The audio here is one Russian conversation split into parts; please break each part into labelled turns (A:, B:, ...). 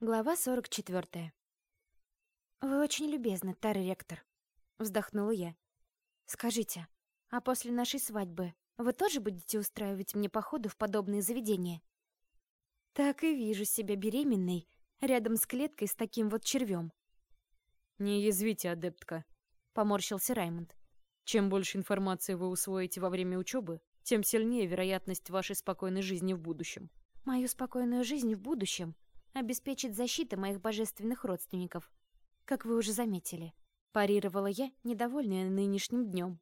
A: Глава 44. «Вы очень любезны, Тарый ректор», — вздохнула я. «Скажите, а после нашей свадьбы вы тоже будете устраивать мне походы в подобные заведения?» «Так и вижу себя беременной рядом с клеткой с таким вот червем».
B: «Не язвите, адептка», — поморщился Раймонд. «Чем больше информации вы усвоите во время учебы, тем сильнее вероятность вашей спокойной жизни в будущем».
A: «Мою спокойную жизнь в будущем обеспечит защита моих божественных родственников, как вы уже заметили. Парировала я, недовольная нынешним днем.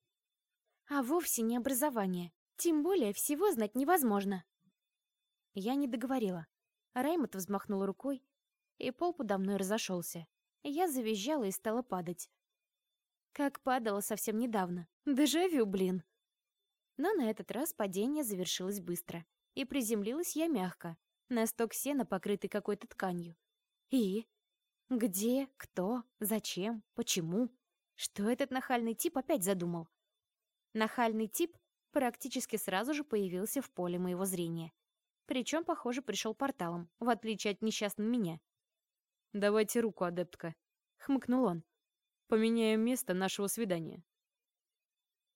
A: А вовсе не образование. Тем более всего знать невозможно. Я не договорила. Раймот взмахнул рукой, и пол подо мной разошелся. Я завизжала и стала падать. Как падала совсем недавно. Дежавю, блин. Но на этот раз падение завершилось быстро. И приземлилась я мягко, на сток сена, покрытый какой-то тканью. И? Где? Кто? Зачем? Почему? Что этот нахальный тип опять задумал? Нахальный тип практически сразу же появился в поле моего зрения. Причем, похоже, пришел порталом, в отличие от несчастного меня.
B: «Давайте руку, адептка», — хмыкнул он. «Поменяем место нашего свидания».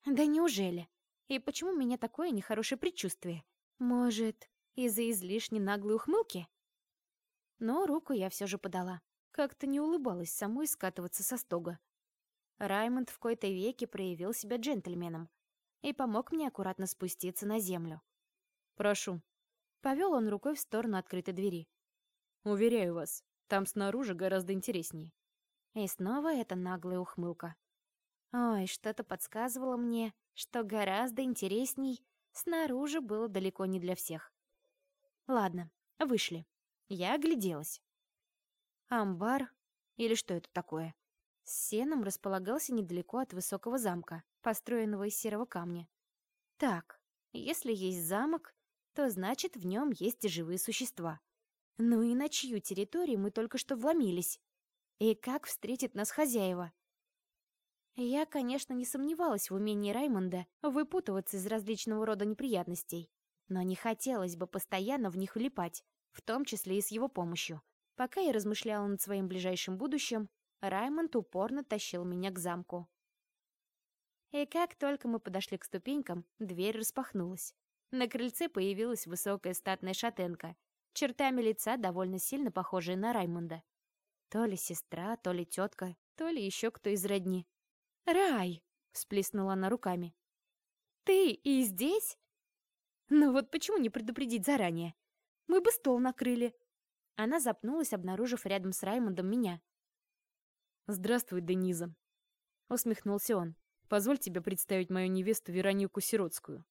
A: «Да неужели? И почему у меня такое нехорошее предчувствие? Может, из-за излишне наглой ухмылки? Но руку я все же подала. Как-то не улыбалась самой скатываться со стога. Раймонд в кои-то веке проявил себя джентльменом и помог мне аккуратно спуститься на землю.
B: «Прошу».
A: Повел он рукой в сторону открытой двери.
B: «Уверяю вас, там снаружи гораздо интереснее».
A: И снова эта наглая ухмылка. Ой, что-то подсказывало мне, что гораздо интересней снаружи было далеко не для всех. Ладно, вышли. Я огляделась. Амбар, или что это такое, с сеном располагался недалеко от высокого замка, построенного из серого камня. Так, если есть замок, то значит в нем есть живые существа. Ну и на чью территорию мы только что вломились? И как встретит нас хозяева? Я, конечно, не сомневалась в умении Раймонда выпутываться из различного рода неприятностей но не хотелось бы постоянно в них влипать, в том числе и с его помощью. Пока я размышляла над своим ближайшим будущим, Раймонд упорно тащил меня к замку. И как только мы подошли к ступенькам, дверь распахнулась. На крыльце появилась высокая статная шатенка, чертами лица довольно сильно похожая на Раймонда. То ли сестра, то ли тетка, то ли еще кто из родни. «Рай!» — всплеснула она руками. «Ты и здесь?» Ну вот почему не предупредить заранее? Мы бы стол накрыли. Она запнулась, обнаружив рядом с Раймондом меня.
B: «Здравствуй, Дениза», — усмехнулся он. «Позволь тебе представить мою невесту Веронику Сиротскую.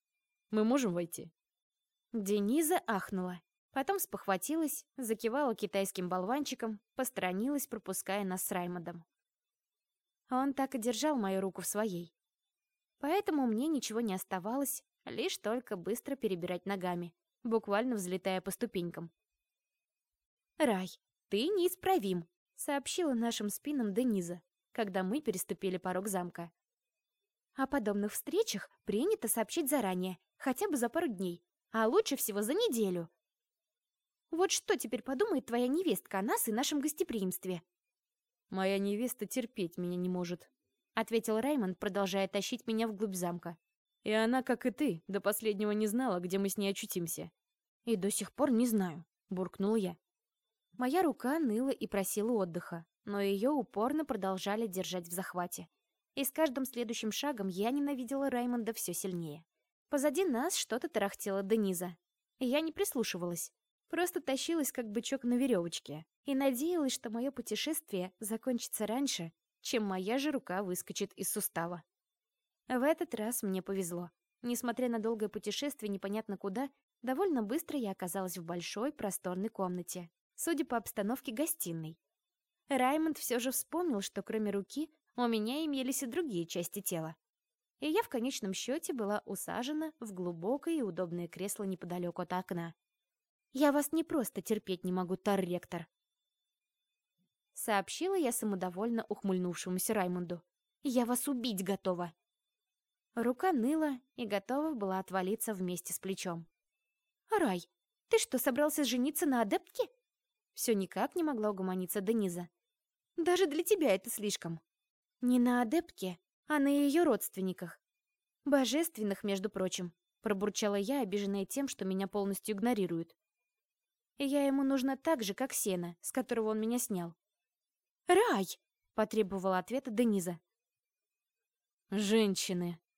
B: Мы можем войти?»
A: Дениза ахнула. Потом спохватилась, закивала китайским болванчиком, посторонилась, пропуская нас с Раймондом. Он так и держал мою руку в своей. Поэтому мне ничего не оставалось, Лишь только быстро перебирать ногами, буквально взлетая по ступенькам. «Рай, ты неисправим», — сообщила нашим спинам Дениза, когда мы переступили порог замка. О подобных встречах принято сообщить заранее, хотя бы за пару дней, а лучше всего за неделю. Вот что теперь подумает твоя невестка о нас и нашем гостеприимстве?
B: Моя невеста терпеть меня не может,
A: ответил Раймонд, продолжая тащить меня вглубь замка.
B: И она, как и ты, до последнего не знала, где мы с ней очутимся.
A: И до сих пор не знаю, буркнул я. Моя рука ныла и просила отдыха, но ее упорно продолжали держать в захвате. И с каждым следующим шагом я ненавидела Раймонда все сильнее. Позади нас что-то тарахтело Дениза. И я не прислушивалась. Просто тащилась, как бычок на веревочке. И надеялась, что мое путешествие закончится раньше, чем моя же рука выскочит из сустава. В этот раз мне повезло. Несмотря на долгое путешествие непонятно куда, довольно быстро я оказалась в большой, просторной комнате, судя по обстановке гостиной. Раймонд все же вспомнил, что кроме руки у меня имелись и другие части тела. И я в конечном счете была усажена в глубокое и удобное кресло неподалеку от окна. «Я вас не просто терпеть не могу, Тар-ректор», сообщила я самодовольно ухмыльнувшемуся Раймонду. «Я вас убить готова!» Рука ныла и готова была отвалиться вместе с плечом. «Рай, ты что, собрался жениться на адептке?» Все никак не могла угомониться Дениза. Даже для тебя это слишком. Не на адептке, а на ее родственниках. Божественных, между прочим, пробурчала я, обиженная тем, что меня полностью игнорируют. Я ему нужна так же, как Сена, с которого он меня снял. «Рай!» — потребовала ответа Дениза.
B: «Женщины!»
A: —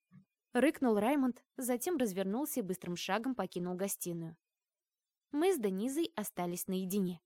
A: рыкнул Раймонд, затем развернулся и быстрым шагом покинул гостиную. Мы с Денизой остались наедине.